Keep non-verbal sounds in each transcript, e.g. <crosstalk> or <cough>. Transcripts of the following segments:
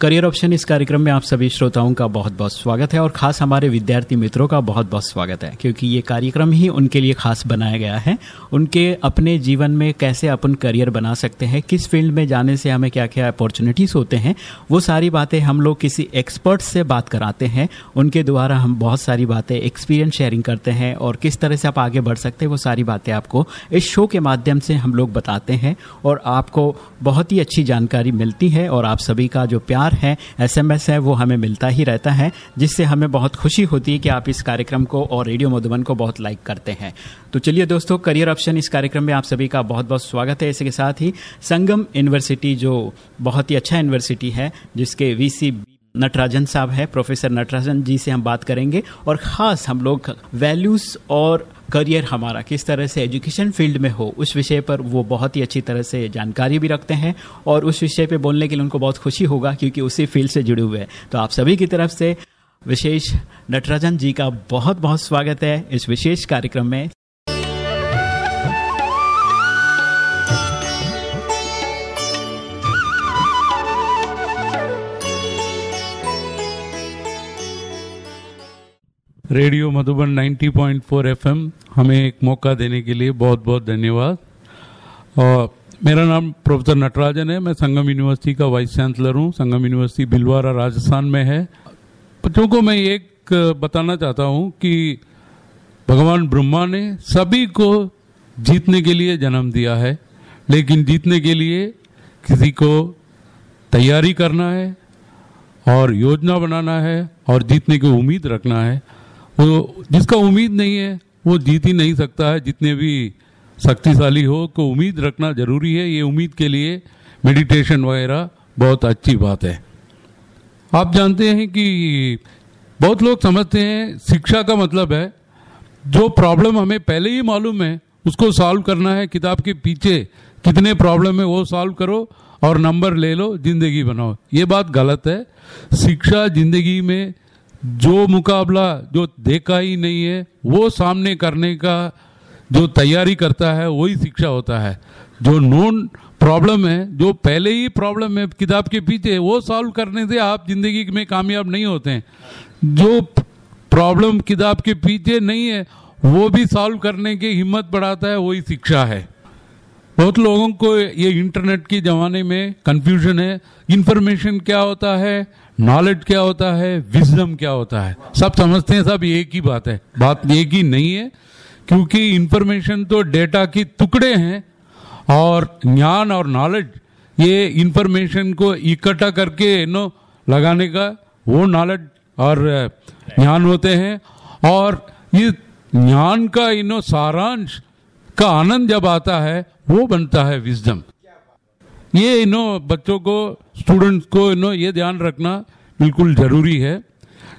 Career option इस कार्यक्रम में आप सभी श्रोताओं का बहुत बहुत स्वागत है और खास हमारे विद्यार्थी मित्रों का बहुत बहुत स्वागत है, क्योंकि ये कार्यक्रम ही उनके लिए खास बनाया गया है। उनके अपने जीवन में कैसे अपन करियर बना सकते हैं, किस फ़ील्ड में जाने से हमें क्या क्या अपॉर्चुनिटीज़ होते हैं, वो सारी बातें हम लोग किसी एक्सपर्ट से बात कराते हैं। उनके द्वारा हम बहुत सारी बातें एक्सपीरियंस शेयरिंग करते हैं और किस तरह से आप आगे बढ़ सकते हैं, वो सारी बातें आपको इस शो के माध्यम से हम लोग बताते हैं और आपको बहुत ही अच्छी जानकारी मिलती है और आप सभी का जो प्यार है एसएमएस है, वो हमें मिलता ही रहता है, जिससे हमें बहुत खुशी होती है कि आप इस कार्यक्रम को और रेडियो मधुबन को बहुत लाइक करते हैं। तो चलिए दोस्तों करियर ऑप्शन इस कार्यक्रम में आप सभी का बहुत बहुत स्वागत है। इसके साथ ही संगम यूनिवर्सिटी जो बहुत ही अच्छा यूनिवर्सिटी है, जिसके वीसी नटराजन साहब है, प्रोफेसर नटराजन जी से हम बात करेंगे और ख़ास हम लोग वैल्यूज़ और करियर हमारा किस तरह से एजुकेशन फ़ील्ड में हो, उस विषय पर वो बहुत ही अच्छी तरह से जानकारी भी रखते हैं और उस विषय पे बोलने के लिए उनको बहुत खुशी होगा क्योंकि उसी फ़ील्ड से जुड़े हुए हैं। तो आप सभी की तरफ़ से विशेष नटराजन जी का बहुत बहुत स्वागत है इस विशेष कार्यक्रम में। रेडियो मधुबन 90.4 एफएम, हमें एक मौका देने के लिए बहुत बहुत धन्यवाद। और मेरा नाम प्रोफेसर नटराजन है, मैं संगम यूनिवर्सिटी का वाइस चांसलर हूँ, संगम यूनिवर्सिटी भिलवाड़ा राजस्थान में है। बच्चों को मैं एक बताना चाहता हूँ कि भगवान ब्रह्मा ने सभी को जीतने के लिए जन्म दिया है, लेकिन जीतने के लिए किसी को तैयारी करना है, और योजना बनाना है, और जीतने की उम्मीद रखना है। वो जिसका उम्मीद नहीं है, वो जीत ही नहीं सकता है। जितने भी शक्तिशाली हो, को उम्मीद रखना ज़रूरी है। ये उम्मीद के लिए मेडिटेशन वगैरह बहुत अच्छी बात है। आप जानते हैं कि बहुत लोग समझते हैं, शिक्षा का मतलब है, जो प्रॉब्लम हमें पहले ही मालूम है, उसको सॉल्व करना है। किताब के पीछे कितने प्रॉब्लम है, वो सॉल्व करो और नंबर ले लो, ज़िंदगी बनाओ। ये बात गलत है। शिक्षा ज़िंदगी में जो मुकाबला जो देखा ही नहीं है, वो सामने करने का जो तैयारी करता है, वही शिक्षा होता है। जो नोन प्रॉब्लम है, जो पहले ही प्रॉब्लम है किताब के पीछे, वो सॉल्व करने से आप ज़िंदगी में कामयाब नहीं होते हैं। जो प्रॉब्लम किताब के पीछे नहीं है, वो भी सॉल्व करने की हिम्मत बढ़ाता है, वही शिक्षा है। बहुत लोगों को ये इंटरनेट के ज़माने में कंफ्यूजन है। इंफॉर्मेशन क्या होता है? नॉलेज क्या होता है? विजडम क्या होता है? सब समझते हैं, सब एक ही बात है। बात एक ही नहीं है, क्योंकि इंफॉर्मेशन तो डेटा की टुकड़े हैं और ज्ञान और नॉलेज ये इंफॉर्मेशन को इकट्ठा करके नो लगाने का वो नॉलेज और ज्ञान होते हैं। और ये ज्ञान का इनो सारांश का आनंद जब आता है, वो बनता है विजडम ये इनो बच्चों को स्टूडेंट्स को इनो ये ध्यान रखना बिल्कुल ज़रूरी है।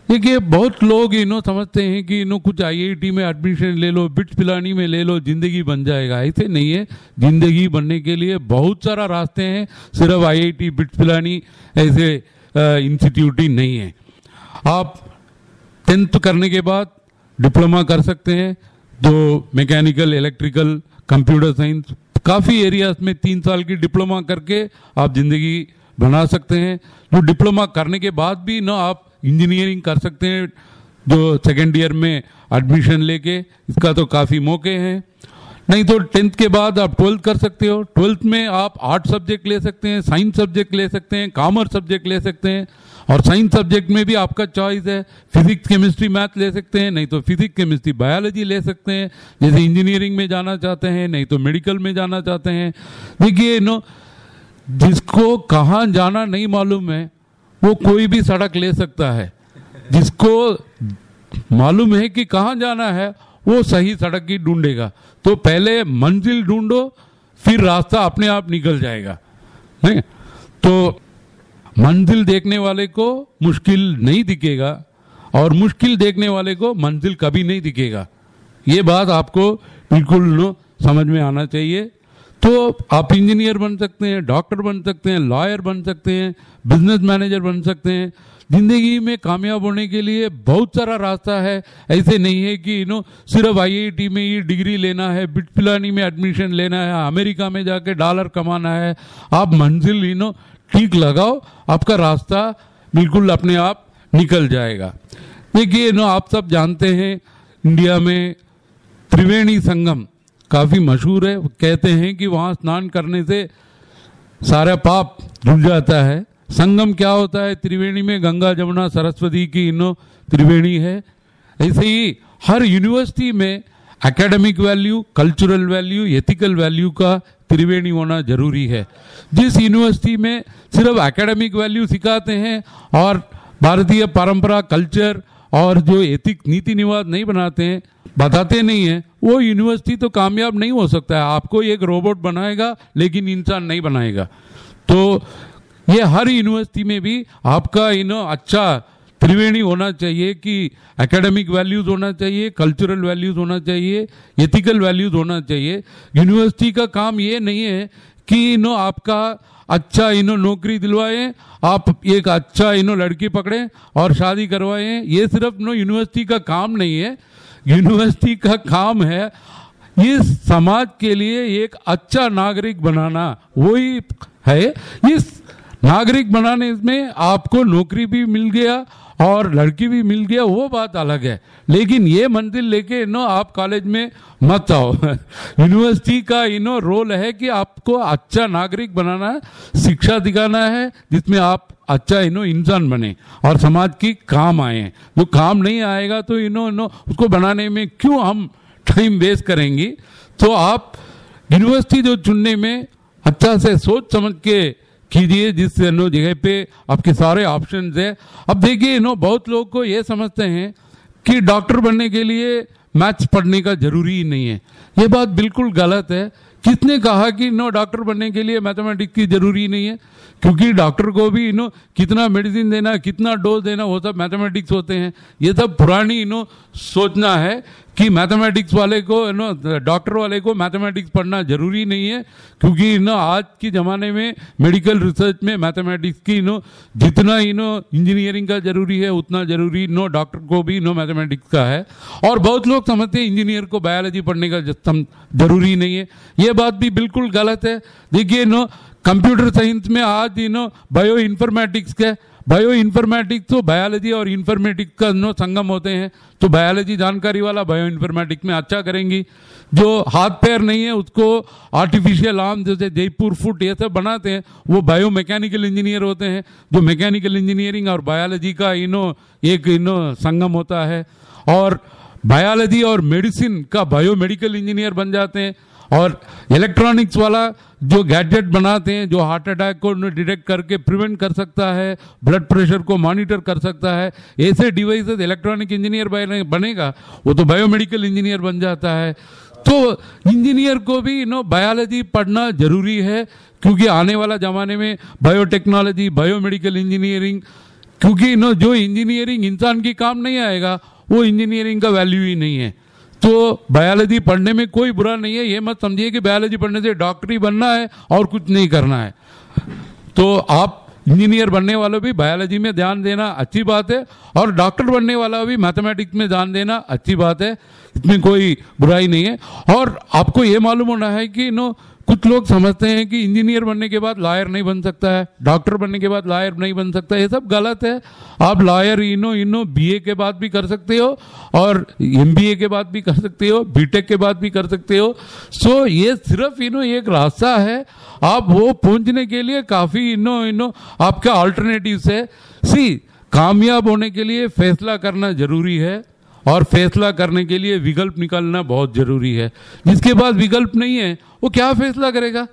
देखिए बहुत लोग इनो समझते हैं कि इनो कुछ आईआईटी में एडमिशन ले लो बिट्स पिलानी में ले लो, ज़िंदगी बन जाएगा। ऐसे नहीं है। ज़िंदगी बनने के लिए बहुत सारा रास्ते हैं। सिर्फ़ आईआईटी बिट्स पिलानी ऐसे इंस्टीट्यूट ही नहीं है। आप टेंथ करने के बाद डिप्लोमा कर सकते हैं। जो मैकेनिकल इलेक्ट्रिकल कंप्यूटर साइंस काफ़ी एरियाज़ में तीन साल की डिप्लोमा करके आप ज़िंदगी बना सकते हैं। जो डिप्लोमा करने के बाद भी ना आप इंजीनियरिंग कर सकते हैं, जो सेकेंड ईयर में एडमिशन लेके, इसका तो काफ़ी मौके हैं। नहीं तो टेंथ के बाद आप ट्वेल्थ कर सकते हो। ट्वेल्थ में आप आर्ट सब्जेक्ट ले सकते हैं साइंस सब्जेक्ट ले सकते हैं कॉमर्स सब्जेक्ट ले सकते हैं। और साइंस सब्जेक्ट में भी आपका चॉइस है। फिजिक्स केमिस्ट्री मैथ ले सकते हैं, नहीं तो फिजिक्स केमिस्ट्री बायोलॉजी ले सकते हैं। जैसे इंजीनियरिंग में जाना चाहते हैं, नहीं तो मेडिकल में जाना चाहते हैं। देखिए नो जिसको कहाँ जाना नहीं मालूम है, वो कोई भी सड़क ले सकता है। जिसको मालूम है कि कहाँ जाना है, वो सही सड़क ही ढूंढेगा। तो पहले मंजिल ढूंढो, फिर रास्ता अपने आप निकल जाएगा। नहीं? तो मंजिल देखने वाले को मुश्किल नहीं दिखेगा और मुश्किल देखने वाले को मंजिल कभी नहीं दिखेगा। ये बात आपको बिल्कुल समझ में आना चाहिए। तो आप इंजीनियर बन सकते हैं, डॉक्टर बन सकते हैं, लॉयर बन सकते हैं, बिज़नेस मैनेजर बन सकते हैं। ज़िंदगी में कामयाब होने के लिए बहुत सारा रास्ता है। ऐसे नहीं है कि यू नो, सिर्फ़ आईआईटी में ही डिग्री लेना है बिट पिलानी में एडमिशन लेना है, अमेरिका में जाके डॉलर कमाना है। आप मंजिल यू नो ठीक लगाओ, आपका रास्ता बिल्कुल अपने आप निकल जाएगा। देखिए, नो, आप सब जानते हैं, इंडिया में त्रिवेणी संगम काफ़ी मशहूर है। कहते हैं कि वहाँ स्नान करने से सारा पाप धुल जाता है। संगम क्या होता है? त्रिवेणी में गंगा, जमुना, सरस्वती की इनो त्रिवेणी है। ऐसे ही हर यूनिवर्सिटी में academic value cultural value ethical value का त्रिवेणी होना ज़रूरी है। जिस यूनिवर्सिटी में सिर्फ़ एकेडमिक वैल्यू सिखाते हैं और भारतीय परंपरा कल्चर और जो एथिक नीति निवाद नहीं बनाते हैं, बताते नहीं है, वो यूनिवर्सिटी तो कामयाब नहीं हो सकता है। आपको एक रोबोट बनाएगा, लेकिन इंसान नहीं बनाएगा। तो ये हर यूनिवर्सिटी में भी आपका नो अच्छा त्रिवेणी होना चाहिए कि एकेडमिक वैल्यूज़ होना चाहिए कल्चरल वैल्यूज़ होना चाहिए एथिकल वैल्यूज़ होना चाहिए। यूनिवर्सिटी का काम ये नहीं है कि नो आपका अच्छा इनो नौकरी दिलवाए, आप एक अच्छा इनो लड़की पकड़ें और शादी करवाएँ। ये सिर्फ़ नो यूनिवर्सिटी का काम नहीं है। यूनिवर्सिटी का काम है इस समाज के लिए एक अच्छा नागरिक बनाना। वही है। इस नागरिक बनाने में आपको नौकरी भी मिल गया और लड़की भी मिल गया, वो बात अलग है। लेकिन ये मंजिल लेके नो आप कॉलेज में मत आओ। <laughs> यूनिवर्सिटी का इनो रोल है कि आपको अच्छा नागरिक बनाना है, शिक्षा दिखाना है, जिसमें आप अच्छा इनो इंसान बने और समाज की काम आए। जो काम नहीं आएगा तो इनो इनो उसको बनाने में क्यों हम टाइम वेस्ट करेंगे? तो आप यूनिवर्सिटी जो चुनने में अच्छा से सोच समझ के कीजिए जिस नो जगह पे आपके सारे ऑप्शन है। अब देखिए नो बहुत लोग को ये समझते हैं कि डॉक्टर बनने के लिए मैथ्स पढ़ने का ज़रूरी ही नहीं है। ये बात बिल्कुल गलत है। किसने कहा कि नो डॉक्टर बनने के लिए मैथमेटिक्स की ज़रूरी नहीं है? क्योंकि डॉक्टर को भी नो कितना मेडिसिन देना, कितना डोज देना, वो सब मैथमेटिक्स होते हैं। ये सब पुरानी नो सोचना है। कि मैथमेटिक्स वाले को नो डॉक्टर वाले को मैथमेटिक्स पढ़ना ज़रूरी नहीं है, क्योंकि नो आज के ज़माने में मेडिकल रिसर्च में मैथमेटिक्स की नो जितना ही नो इंजीनियरिंग का ज़रूरी है, उतना ज़रूरी नो डॉक्टर को भी नो मैथमेटिक्स का है। और बहुत लोग समझते हैं इंजीनियर को बायोलॉजी पढ़ने का ज़रूरी नहीं है। ये बात भी बिल्कुल गलत है। देखिए नो कंप्यूटर साइंस में आज यू नो बायो इन्फॉर्मेटिक्स के बायो इन्फॉर्मेटिक्स तो बायोलॉजी और इन्फॉर्मेटिक्स का नो संगम होते हैं। तो बायोलॉजी जानकारी वाला बायो इन्फॉर्मेटिक्स में अच्छा करेंगी। जो हाथ पैर नहीं है, उसको आर्टिफिशियल आर्म जैसे जयपुर फुट ये सब बनाते हैं, वो बायो मैकेनिकल इंजीनियर होते हैं, जो मैकेनिकल इंजीनियरिंग और बायोलॉजी का इनो, एक इनो संगम होता है। और बायोलॉजी और मेडिसिन का बायो मेडिकल इंजीनियर बन जाते हैं। और इलेक्ट्रॉनिक्स वाला जो गैजेट बनाते हैं, जो हार्ट अटैक को डिटेक्ट करके प्रिवेंट कर सकता है ब्लड प्रेशर को मॉनिटर कर सकता है, ऐसे डिवाइसेस इलेक्ट्रॉनिक इंजीनियर बनेगा, वो तो बायोमेडिकल इंजीनियर बन जाता है। तो इंजीनियर को भी नो बायोलॉजी पढ़ना ज़रूरी है, क्योंकि आने वाला जमाने में बायोटेक्नोलॉजी बायोमेडिकल इंजीनियरिंग क्योंकि नो जो इंजीनियरिंग इंसान की काम नहीं आएगा, वो इंजीनियरिंग का वैल्यू ही नहीं है। तो बायोलॉजी पढ़ने में कोई बुरा नहीं है, ये मत समझिए कि बायोलॉजी पढ़ने से डॉक्टरी बनना है और कुछ नहीं करना है। तो आप इंजीनियर बनने वालों भी बायोलॉजी में ध्यान देना अच्छी बात है और डॉक्टर बनने वाला भी मैथमेटिक्स में ध्यान देना अच्छी बात है, इसमें कोई बुराई नहीं है। और आपको ये मालूम होना है कि नो कुछ लोग समझते हैं कि इंजीनियर बनने के बाद लॉयर नहीं बन सकता है, डॉक्टर बनने के बाद लॉयर नहीं बन सकता ये सब गलत है। आप लॉयर इनो इनो बीए के बाद भी कर सकते हो और एमबीए के बाद भी कर सकते हो, बीटेक के बाद भी कर सकते हो। सो ये सिर्फ़ इनो एक रास्ता है। आप वो पहुँचने के लिए काफ़ी इनो इनो आपका ऑल्टरनेटिव है। सी कामयाब होने के लिए फैसला करना ज़रूरी है। और फैसला करने के लिए विकल्प निकालना बहुत ज़रूरी है। जिसके पास विकल्प नहीं है, वो क्या फैसला करेगा?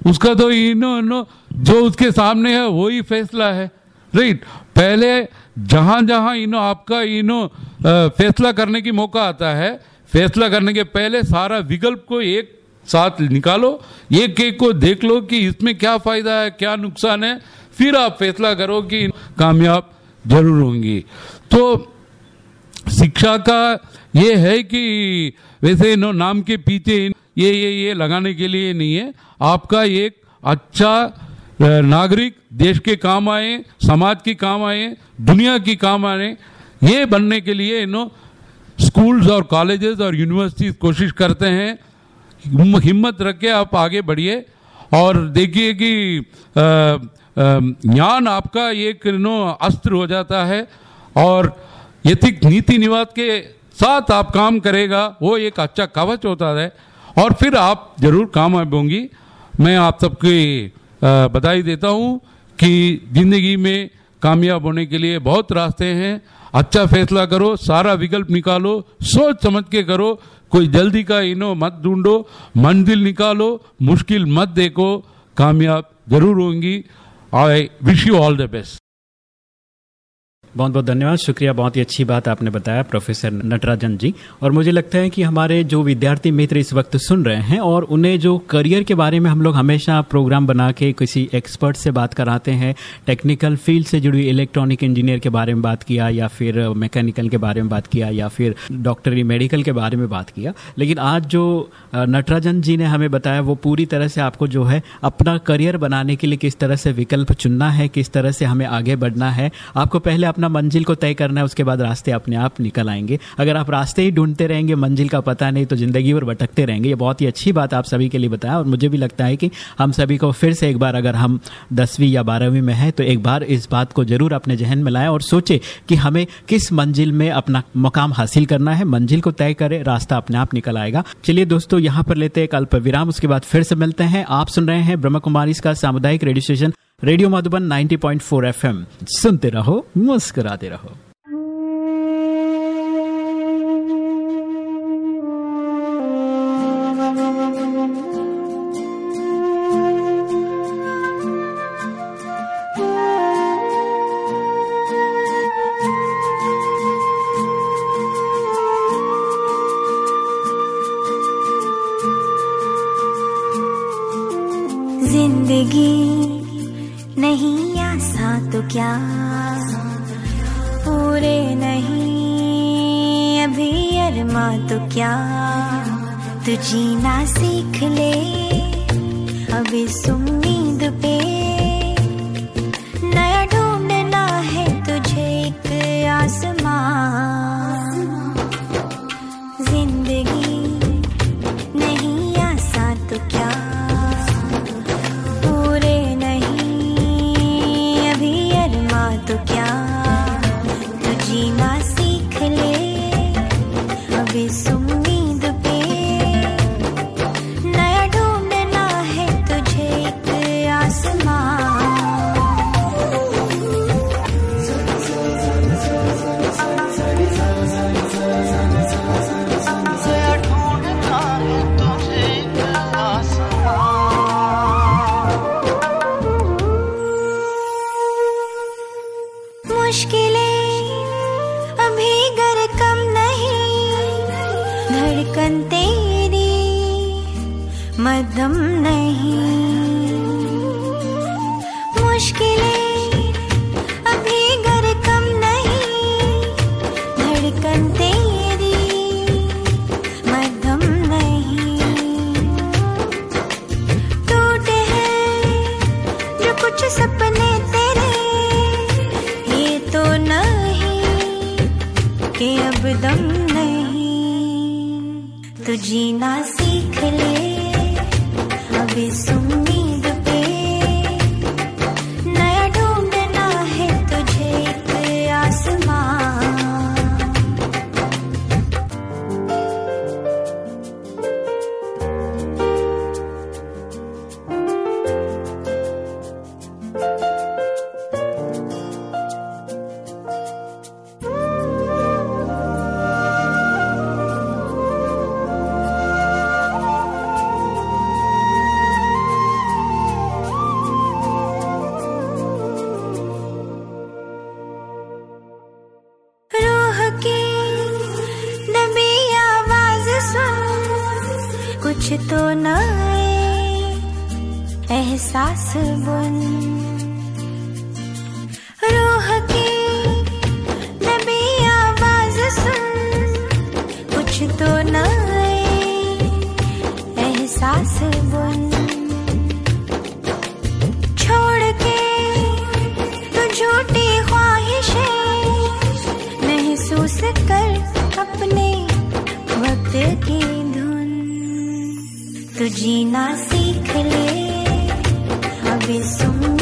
उसका तो इनो इनो जो उसके सामने है वही फैसला है। राइट? पहले जहाँ जहाँ इनो, आपका इनो फैसला करने की मौका आता है, फैसला करने के पहले सारा विकल्प को एक साथ निकालो, एक एक को देख लो कि इसमें क्या फ़ायदा है, क्या नुकसान है। फिर आप फैसला करो कि कामयाब ज़रूर होंगी। तो शिक्षा का ये है कि वैसे नो नाम के पीछे ये ये ये लगाने के लिए नहीं है। आपका एक अच्छा नागरिक देश के काम आए, समाज के काम आए, दुनिया की काम आए, ये बनने के लिए इन स्कूल्स और कॉलेजेस और यूनिवर्सिटीज कोशिश करते हैं। हिम्मत रख के आप आगे बढ़िए। और देखिए कि ज्ञान आपका एक नो अस्त्र हो जाता है। और यथिक नीति निवाद के साथ आप काम करेगा, वो एक अच्छा कवच होता है। और फिर आप ज़रूर काम होंगी। मैं आप सबकी बधाई देता हूँ कि ज़िंदगी में कामयाब होने के लिए बहुत रास्ते हैं। अच्छा फैसला करो, सारा विकल्प निकालो, सोच समझ के करो। कोई जल्दी का इनो मत ढूंढो, मंजिल निकालो, मुश्किल मत देखो। कामयाब ज़रूर होंगी। I wish you all the best बहुत बहुत धन्यवाद। शुक्रिया, बहुत ही अच्छी बात आपने बताया, प्रोफेसर नटराजन जी। और मुझे लगता है कि हमारे जो विद्यार्थी मित्र इस वक्त सुन रहे हैं और उन्हें जो करियर के बारे में हम लोग हमेशा प्रोग्राम बना के किसी एक्सपर्ट से बात कराते हैं, टेक्निकल फ़ील्ड से जुड़ी इलेक्ट्रॉनिक इंजीनियर के बारे में बात किया या फिर मैकेनिकल के बारे में बात किया या फिर डॉक्टरी मेडिकल के बारे में बात किया, लेकिन आज जो नटराजन जी ने हमें बताया, वो पूरी तरह से आपको जो है अपना करियर बनाने के लिए किस तरह से विकल्प चुनना है, किस तरह से हमें आगे बढ़ना है। आपको पहले अपना मंजिल को तय करना है, उसके बाद रास्ते अपने आप निकल आएँगे। अगर आप रास्ते ही ढूंढते रहेंगे, मंजिल का पता नहीं तो ज़िंदगी भर भटकते रहेंगे। ये बहुत ही अच्छी बात आप सभी के लिए बताया, और मुझे भी लगता है कि हम सभी को फिर से एक बार अगर हम दसवीं या बारहवीं में है तो एक बार इस बात को ज़रूर अपने जहन में लाएँ और सोचे कि हमें किस मंजिल में अपना मुकाम हासिल करना है। मंजिल को तय करें, रास्ता अपने आप निकल आएगा। चलिए दोस्तों, यहाँ पर लेते एक अल्प विराम उसके बाद फिर से मिलते हैं। आप सुन रहे हैं ब्रह्म कुमारी का सामुदायिक radio station. Radio Madhuban 90.4 FM. सुनते रहो मुस्कुराते रहो। छोड़े नहीं। अभी अरमा तो क्या? तू जीना सीख ले। अभी सुमीद पे। नया ढूंढना है तुझे एक आसमान बदन तेरी मदम नहीं। मुश्किलें अभी नहीं। धड़कन तेरी नहीं। टूटे हैं जो कुछ सपने तेरे। ये तो नहीं अब दम de nascer. तो जीना सीख ले अभी सुन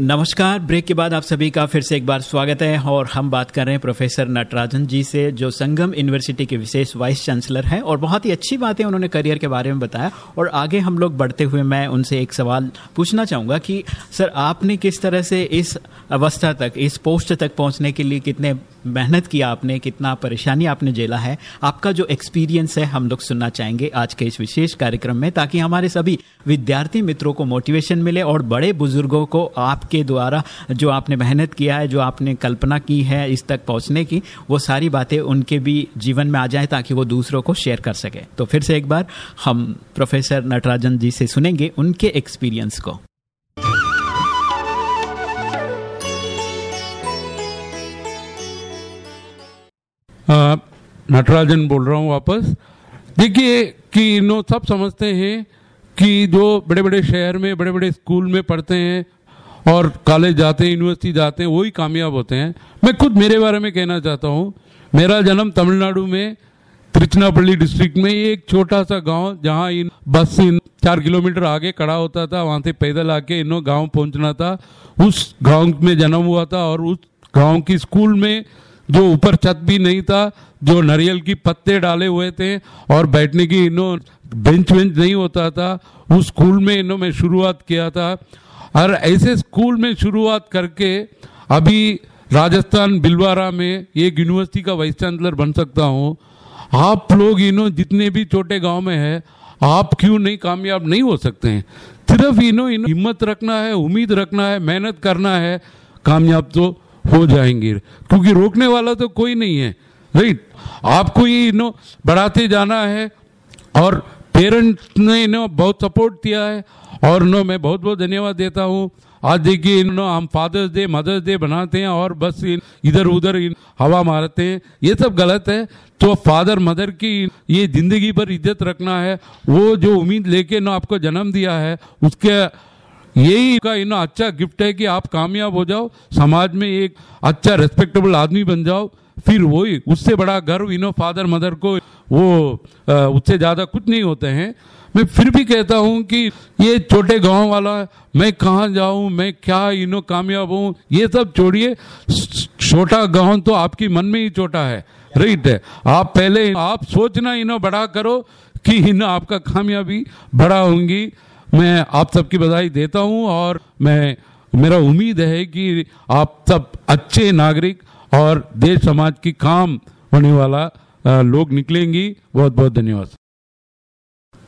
नमस्कार, ब्रेक के बाद आप सभी का फिर से एक बार स्वागत है और हम बात कर रहे हैं प्रोफेसर नटराजन जी से, जो संगम यूनिवर्सिटी के विशेष वाइस चांसलर हैं और बहुत ही अच्छी बातें उन्होंने करियर के बारे में बताया। और आगे हम लोग बढ़ते हुए मैं उनसे एक सवाल पूछना चाहूँगा कि, सर, आपने किस तरह से इस अवस्था तक, इस पोस्ट तक पहुँचने के लिए कितने मेहनत किया आपने, कितना परेशानी आपने झेला है, आपका जो एक्सपीरियंस है, हम लोग सुनना चाहेंगे आज के इस विशेष कार्यक्रम में, ताकि हमारे सभी विद्यार्थी मित्रों को मोटिवेशन मिले और बड़े बुज़ुर्गों को आपके द्वारा जो आपने मेहनत किया है, जो आपने कल्पना की है इस तक पहुँचने की, वो सारी बातें उनके भी जीवन में आ जाए, ताकि वो दूसरों को शेयर कर सके। तो फिर से एक बार हम प्रोफेसर नटराजन जी से सुनेंगे उनके एक्सपीरियंस को। नटराजन बोल रहा हूँ वापस। देखिए कि नो, सब समझते हैं कि जो बड़े बड़े शहर में बड़े बड़े स्कूल में पढ़ते हैं और कॉलेज जाते हैं, यूनिवर्सिटी जाते हैं, वही कामयाब होते हैं। मैं खुद मेरे बारे में कहना चाहता हूँ। मेरा जन्म तमिलनाडु में त्रिचनापल्ली डिस्ट्रिक्ट में एक छोटा सा गाँव जहाँ इन बस से इन चार किलोमीटर आगे खड़ा होता था, वहाँ से पैदल आके इनो गाँव पहुँचना था। उस गाँव में जन्म हुआ था और उस गाँव की स्कूल में जो ऊपर छत भी नहीं था, जो नारियल की पत्ते डाले हुए थे और बैठने की इनो बेंच वेंच नहीं होता था, उस स्कूल में इनो में शुरुआत किया था। और ऐसे स्कूल में शुरुआत करके अभी राजस्थान बिलवारा में एक यूनिवर्सिटी का वाइस चांसलर बन सकता हूँ। आप लोग इनो जितने भी छोटे गाँव में है, आप क्यों नहीं कामयाब नहीं हो सकते हैं? सिर्फ़ इनो इनो हिम्मत रखना है, उम्मीद रखना है, मेहनत करना है, कामयाब तो हो जाएँगे। क्योंकि रोकने वाला तो कोई नहीं है। राइट आपको ये इनो बढ़ाते जाना है और पेरेंट्स ने इनो बहुत सपोर्ट किया है और नो मैं बहुत बहुत धन्यवाद देता हूँ। आज देखिए नो हम फादर्स डे मदर्स डे बनाते हैं और बस इधर उधर हवा मारते हैं। ये सब गलत है। तो फादर मदर की, ये ज़िंदगी पर इज़्ज़त रखना है। वो जो उम्मीद लेके नो आपको जन्म दिया है, उसके यही का इनो अच्छा गिफ्ट है कि आप कामयाब हो जाओ, समाज में एक अच्छा रेस्पेक्टेबल आदमी बन जाओ, फिर वही उससे बड़ा गर्व इनो फादर मदर को वो उससे ज़्यादा कुछ नहीं होते हैं। मैं फिर भी कहता हूँ कि ये छोटे गाँव वाला, मैं कहाँ जाऊँ, मैं क्या इनो कामयाब हूँ, ये सब छोड़िए। छोटा गाँव तो आपकी मन में ही छोटा है राइट है। आप पहले, आप सोचना इनो बड़ा करो कि इन आपका कामयाबी बड़ा होंगी। मैं आप सबकी बधाई देता हूँ और मैं, मेरा उम्मीद है कि आप सब अच्छे नागरिक और देश समाज की काम होने वाला लोग निकलेंगी। बहुत बहुत धन्यवाद।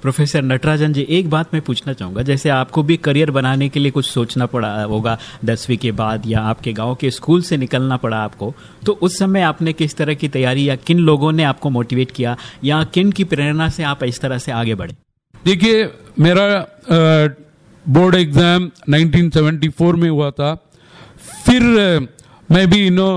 प्रोफेसर नटराजन जी, एक बात मैं पूछना चाहूँगा। जैसे आपको भी करियर बनाने के लिए कुछ सोचना पड़ा होगा दसवीं के बाद या आपके गाँव के स्कूल से निकलना पड़ा आपको तो उस समय आपने किस तरह की तैयारी या किन लोगों ने आपको मोटिवेट किया या किन की प्रेरणा से आप इस तरह से आगे बढ़े? देखिए, मेरा बोर्ड एग्ज़ाम 1974 में हुआ था। फिर मैं भी नो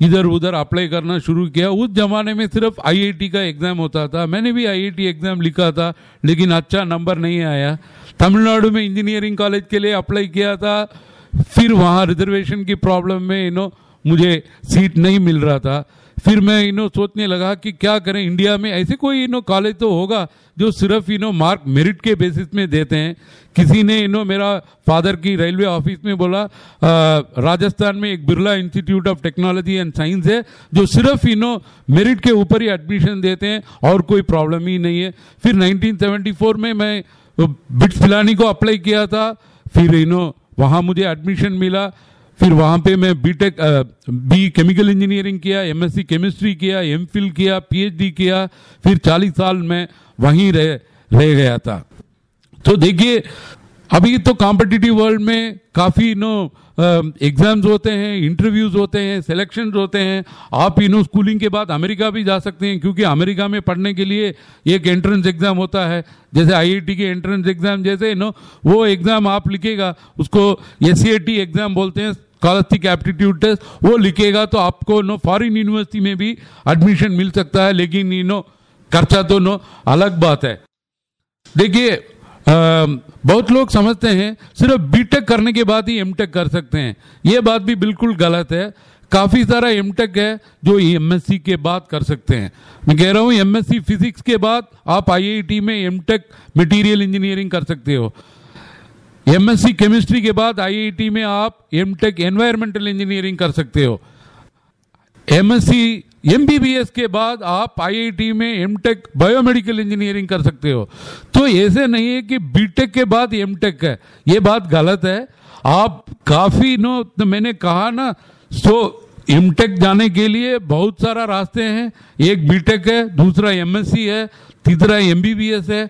इधर उधर अप्लाई करना शुरू किया। उस जमाने में सिर्फ़ आईआईटी का एग्ज़ाम होता था। मैंने भी आईआईटी एग्ज़ाम लिखा था, लेकिन अच्छा नंबर नहीं आया। तमिलनाडु में इंजीनियरिंग कॉलेज के लिए अप्लाई किया था। फिर वहाँ रिजर्वेशन की प्रॉब्लम में यू मुझे सीट नहीं मिल रहा था। फिर मैं इनो सोचने लगा कि क्या करें, इंडिया में ऐसे कोई इनो कॉलेज तो होगा जो सिर्फ़ इनो मार्क मेरिट के बेसिस में देते हैं। किसी ने इनो मेरा फादर की रेलवे ऑफ़िस में बोला राजस्थान में एक Birla institute of technology and science है, जो सिर्फ़ इनो मेरिट के ऊपर ही एडमिशन देते हैं और कोई प्रॉब्लम ही नहीं है। फिर 1974 में मैं बिट्स पिलानी को अप्लाई किया था। फिर इनो वहाँ मुझे एडमिशन मिला। फिर वहाँ पे मैं बीटेक बी केमिकल इंजीनियरिंग किया एमएससी केमिस्ट्री किया एमफिल किया पीएचडी किया, फिर 40 साल मैं वहीं रह रह गया था। तो देखिए, अभी तो कॉम्पिटिटिव वर्ल्ड में काफ़ी नो एग्ज़ाम्स होते हैं इंटरव्यूज़ होते हैं सिलेक्शंस होते हैं। आप इनो स्कूलिंग के बाद अमेरिका भी जा सकते हैं, क्योंकि अमेरिका में पढ़ने के लिए एक एंट्रेंस एग्ज़ाम होता है। जैसे आईआईटी के एंट्रेंस एग्ज़ाम जैसे नो वो एग्ज़ाम आप लिखेगा, उसको एस एग्ज़ाम बोलते हैं स्कॉलस्टिक एप्टीट्यूड टेस्ट वो लिखेगा तो आपको नो फॉरेन यूनिवर्सिटी में भी एडमिशन मिल सकता है, लेकिन यू नो खर्चा तो नो अलग बात है। देखिए बहुत लोग समझते हैं, सिर्फ़ बीटेक करने के बाद ही एमटेक कर सकते हैं। ये बात भी बिल्कुल गलत है। काफ़ी सारा एमटेक है जो एमएससी के बाद कर सकते हैं। मैं कह रहा हूँ एमएससी फिजिक्स के बाद आप आईआईटी में एमटेक मटेरियल इंजीनियरिंग कर सकते हो। एमएससी केमिस्ट्री के बाद आईआईटी में आप एमटेक एनवायरमेंटल इंजीनियरिंग कर सकते हो। एमएससी एमबीबीएस के बाद आप आईआईटी में एमटेक बायोमेडिकल इंजीनियरिंग कर सकते हो। तो ऐसे नहीं है कि बीटेक के बाद एमटेक है। ये बात गलत है। आप काफ़ी नो तो मैंने कहा ना, सो एमटेक जाने के लिए बहुत सारा रास्ते हैं। एक बीटेक है, दूसरा एमएससी है, तीसरा एमबीबीएस है।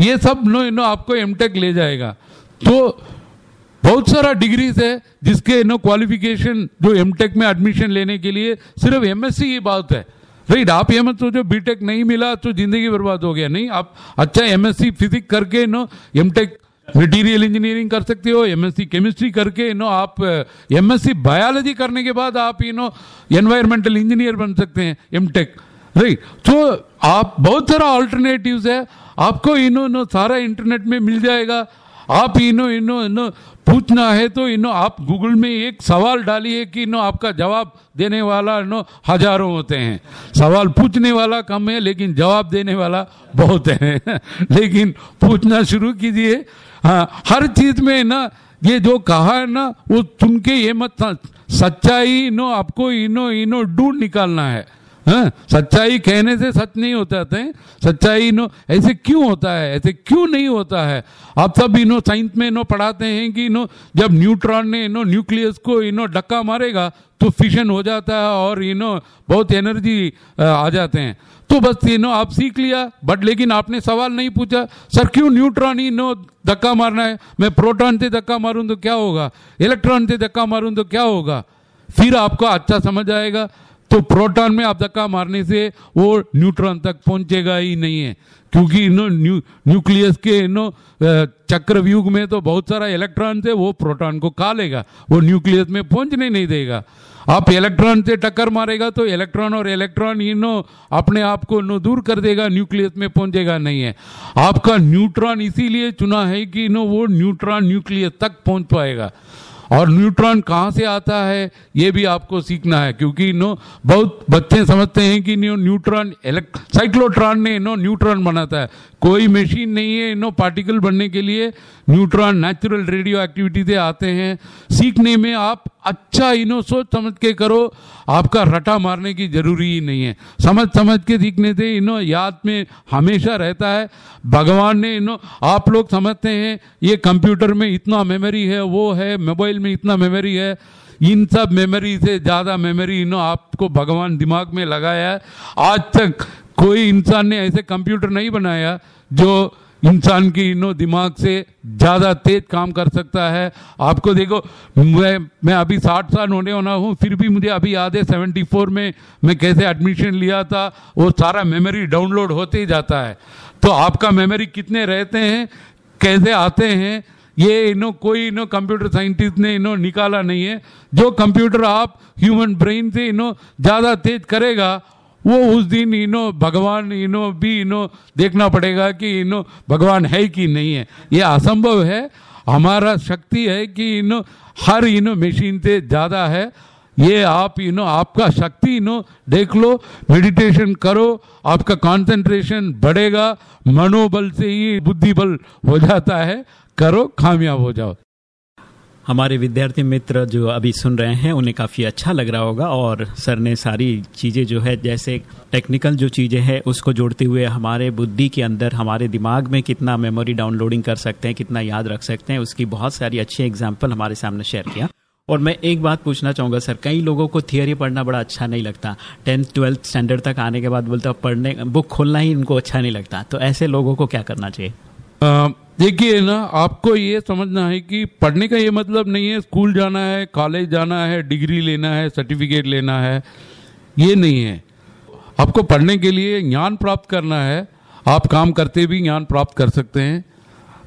ये सब नो नो, आपको एमटेक ले जाएगा। तो बहुत सारा डिग्रीज है जिसके नो क्वालिफिकेशन जो एमटेक में एडमिशन लेने के लिए सिर्फ़ एमएससी ही बात है। राइट आप ये मत सोचो बीटेक नहीं मिला तो ज़िंदगी बर्बाद हो गया। नहीं, आप अच्छा एमएससी फिजिक्स करके नो एमटेक मटेरियल इंजीनियरिंग कर सकते हो एमएससी केमिस्ट्री करके नो आप एमएससी बायोलॉजी करने के बाद आप यू नो एनवायरमेंटल इंजीनियर बन सकते हैं एमटेक राइट तो आप बहुत सारा ऑल्टरनेटिव्स है। आपको इनो नो सारा इंटरनेट में मिल जाएगा। आप इनो इनो इनो पूछना है तो इनो, आप गूगल में एक सवाल डालिए कि इनो आपका जवाब देने वाला इनो हज़ारों होते हैं। सवाल पूछने वाला कम है, लेकिन जवाब देने वाला बहुत है। <laughs> लेकिन पूछना शुरू कीजिए। हाँ हर चीज़ में ना, ये जो कहा है ना, वो सुन के ये मत सच्चाई इनो, आपको इनो इनो ढूंढ निकालना है। हाँ, सच्चाई कहने से सच नहीं होता है। सच्चाई नो ऐसे क्यों होता है? ऐसे क्यों नहीं होता है? आप सब इनो साइंस में इनो पढ़ाते हैं कि इनो जब न्यूट्रॉन ने इनो न्यूक्लियस को इनो डक्का मारेगा तो फिशन हो जाता है और इनो बहुत एनर्जी आ जाते हैं। तो बस इनो आप सीख लिया बट लेकिन आपने सवाल नहीं पूछा सर क्यों न्यूट्रॉन इनो धक्का मारना है? मैं प्रोटॉन से धक्का मारूं तो क्या होगा? इलेक्ट्रॉन से धक्का मारूं तो क्या होगा? फिर आपको अच्छा समझ आएगा। तो प्रोटॉन में आप धक्का मारने से वो न्यूट्रॉन तक पहुंचेगा ही नहीं है। क्योंकि इनो न्यू, न्यूक्लियस के इनो चक्रव्यूह में तो बहुत सारा इलेक्ट्रॉन है, वो प्रोटॉन को खा लेगा। वो न्यूक्लियस में पहुँचने नहीं देगा। आप इलेक्ट्रॉन से टक्कर मारेगा तो इलेक्ट्रॉन और इलेक्ट्रॉन इनो अपने आप को नो दूर कर देगा, न्यूक्लियस में पहुंचेगा नहीं है। आपका न्यूट्रॉन इसीलिए चुना है कि इनो वो न्यूट्रॉन न्यूक्लियस तक पहुँच पाएगा। और न्यूट्रॉन कहाँ से आता है, ये भी आपको सीखना है, क्योंकि नो, बहुत बच्चे समझते हैं कि नो न्यूट्रॉन साइक्लोट्रॉन ने नो, न्यूट्रॉन बनाता है। कोई मशीन नहीं है नो पार्टिकल बनने के लिए, न्यूट्रॉन नेचुरल रेडियो एक्टिविटी से आते हैं। सीखने में आप अच्छा इनो सोच समझ के करो, आपका रटा मारने की ज़रूरी ही नहीं है। समझ समझ के सीखने से इनो याद में हमेशा रहता है। भगवान ने इनो आप लोग समझते हैं, ये कंप्यूटर में इतना मेमोरी है, वो है मोबाइल में इतना मेमोरी है, इन सब मेमोरी से ज़्यादा मेमोरी इनो आपको भगवान दिमाग में लगाया है। आज तक कोई इंसान ने ऐसे कंप्यूटर नहीं बनाया जो इंसान की इनो दिमाग से ज़्यादा तेज काम कर सकता है। आपको देखो, मैं मैं अभी साठ साल होने वाला हूँ, फिर भी मुझे अभी याद है सेवेंटी फोर में मैं कैसे एडमिशन लिया था, वो सारा मेमोरी डाउनलोड होते ही जाता है। तो आपका मेमोरी कितने रहते हैं, कैसे आते हैं ये इनो, कोई इनो कंप्यूटर साइंटिस्ट ने इनो निकाला नहीं है। जो कंप्यूटर आप ह्यूमन ब्रेन से इनो ज़्यादा तेज करेगा, वो उस दिन इनो भगवान इनो भी इनो देखना पड़ेगा कि इनो भगवान है कि नहीं है। ये असंभव है। हमारा शक्ति है कि इनो हर इनो मशीन से ज़्यादा है। ये आप यू नो आपका शक्ति यू नो देख लो मेडिटेशन करो, आपका कंसंट्रेशन बढ़ेगा, मनोबल से ही बुद्धि बल हो जाता है। करो कामयाब हो जाओ। हमारे विद्यार्थी मित्र जो अभी सुन रहे हैं उन्हें काफ़ी अच्छा लग रहा होगा और सर ने सारी चीज़ें जो है जैसे टेक्निकल जो चीज़ें हैं उसको जोड़ते हुए हमारे बुद्धि के अंदर हमारे दिमाग में कितना मेमोरी डाउनलोडिंग कर सकते हैं कितना याद रख सकते हैं उसकी बहुत सारी अच्छी एग्ज़ाम्पल हमारे सामने शेयर किया। और मैं एक बात पूछना चाहूँगा सर कई लोगों को थियोरी पढ़ना बड़ा अच्छा नहीं लगता। टेंथ ट्वेल्थ स्टैंडर्ड तक आने के बाद बोलते पढ़ने बुक खोलना ही इनको अच्छा नहीं लगता। तो ऐसे लोगों को क्या करना चाहिए? देखिए ना, आपको ये समझना है कि पढ़ने का ये मतलब नहीं है स्कूल जाना है कॉलेज जाना है डिग्री लेना है सर्टिफिकेट लेना है। ये नहीं है। आपको पढ़ने के लिए ज्ञान प्राप्त करना है। आप काम करते भी ज्ञान प्राप्त कर सकते हैं।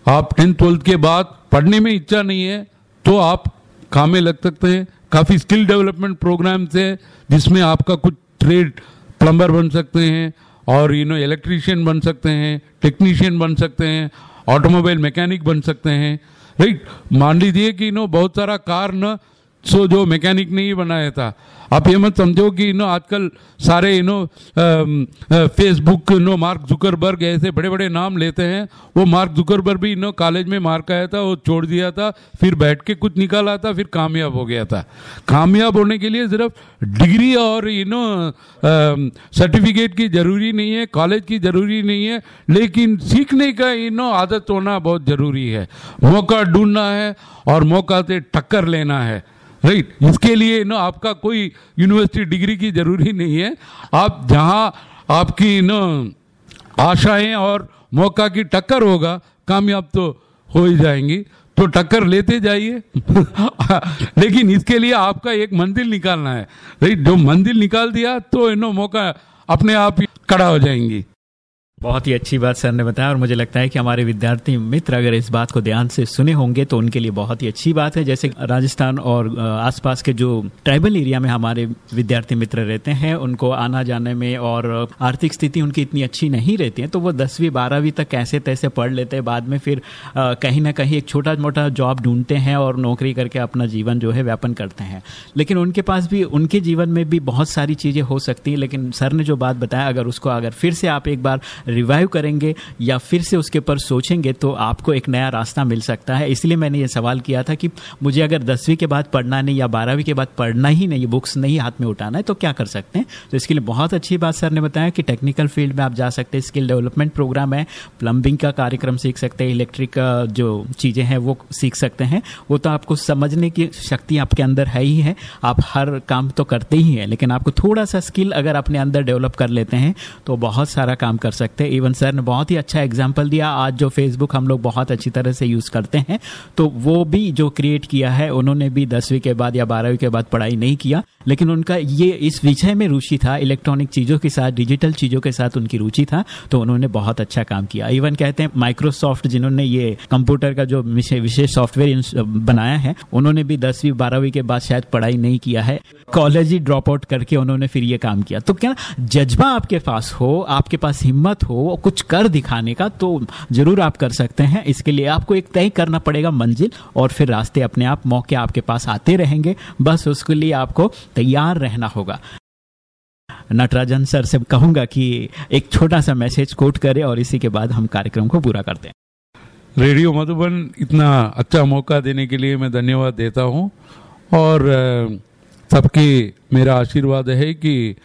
आप टेंथ ट्वेल्थ के बाद पढ़ने में इच्छा नहीं है तो आप काम में लग सकते हैं। काफ़ी स्किल डेवलपमेंट प्रोग्राम्स है, जिसमें आपका कुछ ट्रेड प्लम्बर बन सकते हैं, और यू नो इलेक्ट्रीशियन बन सकते हैं टेक्नीशियन बन सकते हैं। ऑटोमोबाइल मैकेनिक बन सकते हैं। राइट? मान लीजिए कि नो, बहुत सारा कार न, सो जो मैकेनिक ने ही बनाया था। आप ये मत समझो कि नो आजकल सारे you know Facebook know Mark Zuckerberg ऐसे बड़े बड़े नाम लेते हैं। वो मार्क जुकरबर्ग भी नो कॉलेज में मार्क आया था, वो छोड़ दिया था, फिर बैठ के कुछ निकाला था, फिर कामयाब हो गया था। कामयाब होने के लिए सिर्फ़ डिग्री और यू नो सर्टिफिकेट की ज़रूरी नहीं है कॉलेज की ज़रूरी नहीं है, लेकिन सीखने का यू नो आदत होना बहुत ज़रूरी है। मौका ढूंढना है और मौका से टक्कर लेना है। Right right? इसके लिए नो आपका कोई यूनिवर्सिटी डिग्री की ज़रूरी नहीं है। आप जहाँ आपकी नो आशाएँ और मौका की टक्कर होगा, कामयाब तो हो ही जाएँगी। तो टक्कर लेते जाइए। <laughs> लेकिन इसके लिए आपका एक मंजिल निकालना है। राइट जो मंदिर निकाल दिया तो यू नो मौका अपने आप ही खड़ा हो जाएँगी। बहुत ही अच्छी बात सर ने बताया और मुझे लगता है कि हमारे विद्यार्थी मित्र अगर इस बात को ध्यान से सुने होंगे तो उनके लिए बहुत ही अच्छी बात है। जैसे राजस्थान और आसपास के जो ट्राइबल एरिया में हमारे विद्यार्थी मित्र रहते हैं, उनको आना जाने में और आर्थिक स्थिति उनकी इतनी अच्छी नहीं रहती है तो वो दसवीं, बारहवीं तक कैसे तैसे पढ़ लेते हैं। बाद में फिर कहीं ना कहीं एक छोटा मोटा जॉब ढूंढते हैं और नौकरी करके अपना जीवन जो है व्यापन करते हैं। लेकिन उनके पास भी, उनके जीवन में भी बहुत सारी चीज़ें हो सकती हैं, लेकिन सर ने जो बात बताया, अगर उसको अगर फिर से आप एक बार रिवाइव करेंगे या फिर से उसके ऊपर सोचेंगे तो आपको एक नया रास्ता मिल सकता है। इसलिए मैंने ये सवाल किया था कि मुझे अगर दसवीं के बाद पढ़ना नहीं या बारहवीं के बाद पढ़ना ही नहीं, बुक्स नहीं हाथ में उठाना है तो क्या कर सकते हैं? तो इसके लिए बहुत अच्छी बात सर ने बताया कि टेक्निकल फ़ील्ड में आप जा सकते हैं, स्किल डेवलपमेंट प्रोग्राम है, प्लम्बिंग का कार्यक्रम सीख सकते हैं, इलेक्ट्रिक जो चीज़ें हैं वो सीख सकते हैं। वो तो आपको समझने की शक्ति आपके अंदर है ही है, आप हर काम तो करते ही हैं, लेकिन आपको थोड़ा सा स्किल अगर अपने अंदर डेवलप कर लेते हैं तो बहुत सारा काम कर सकते हैं। इवन सर ने बहुत ही अच्छा एग्ज़ाम्पल दिया। आज जो फेसबुक हम लोग बहुत अच्छी तरह से यूज़ करते हैं तो वो भी जो क्रिएट किया है, उन्होंने भी दसवीं के बाद या बारहवीं के बाद पढ़ाई नहीं किया। लेकिन उनका ये इस विषय में रुचि था, इलेक्ट्रॉनिक चीज़ों के साथ, डिजिटल चीज़ों के साथ उनकी रुचि था तो उन्होंने बहुत अच्छा काम किया। इवन कहते हैं माइक्रोसॉफ्ट जिन्होंने ये कंप्यूटर का जो विशेष सॉफ्टवेयर बनाया है, उन्होंने भी दसवीं, बारहवीं के बाद शायद पढ़ाई नहीं किया है। कॉलेज ही ड्रॉप आउट करके उन्होंने फिर ये काम किया। तो क्या जज्बा आपके पास हो, आपके पास हिम्मत हो, कुछ कर दिखाने का तो ज़रूर आप कर सकते हैं। इसके लिए आपको एक तय करना पड़ेगा मंजिल, और फिर रास्ते अपने आप मौके आपके पास आते रहेंगे। बस उसके लिए आपको तैयार रहना होगा। नटराजन सर से कहूँगा कि एक छोटा सा मैसेज कोट करें और इसी के बाद हम कार्यक्रम को पूरा करते हैं। रेडियो मधुबन, इतना अच्छा मौका देने के लिए मैं धन्यवाद देता हूँ। और सबके मेरा आशीर्वाद है कि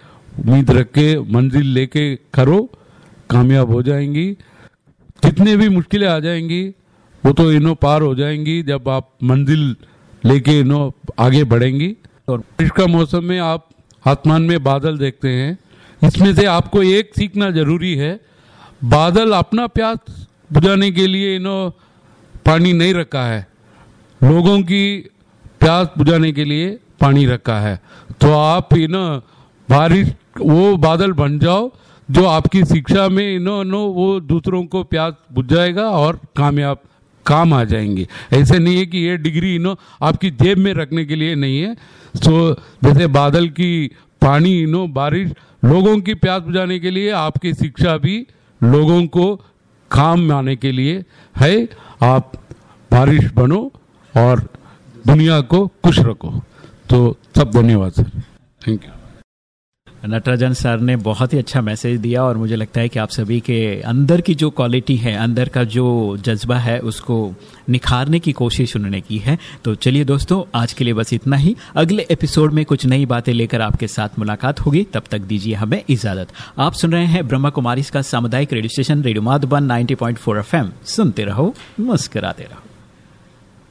उम्मीद रख के मंजिल लेके करो, कामयाब हो जाएँगी। जितने भी मुश्किलें आ जाएँगी, वो तो इनो पार हो जाएँगी जब आप मंजिल लेके इनो आगे बढ़ेंगी। और बारिश का मौसम में आप आसमान में बादल देखते हैं। इसमें से आपको एक सीखना ज़रूरी है, बादल अपना प्यास बुझाने के लिए इनो पानी नहीं रखा है। लोगों की प्यास बुझाने के लिए पानी रखा है। तो आप इन बारिश, वो बादल बन जाओ, जो आपकी शिक्षा में इनो नो वो दूसरों को प्यास बुझ जाएगा और कामयाब काम आ जाएँगे। ऐसे नहीं है कि ये डिग्री इनो आपकी जेब में रखने के लिए नहीं है। सो जैसे बादल की पानी इनो बारिश, लोगों की प्यास बुझाने के लिए आपकी शिक्षा भी लोगों को काम आने के लिए है। आप बारिश बनो और दुनिया को खुश रखो। तो सब धन्यवाद sir thank you Natarajan sir ने बहुत ही अच्छा मैसेज दिया और मुझे लगता है कि आप सभी के अंदर की जो क्वालिटी है, अंदर का जो जज्बा है, उसको निखारने की कोशिश उन्होंने की है। तो चलिए दोस्तों, आज के लिए बस इतना ही। अगले एपिसोड में कुछ नई बातें लेकर आपके साथ मुलाकात होगी। तब तक दीजिए हमें इजाज़त। आप सुन रहे हैं ब्रह्मा कुमारी का सामुदायिक radio station, radio Madhuban 90.4 FM. सुनते रहो, मुस्कराते रहो।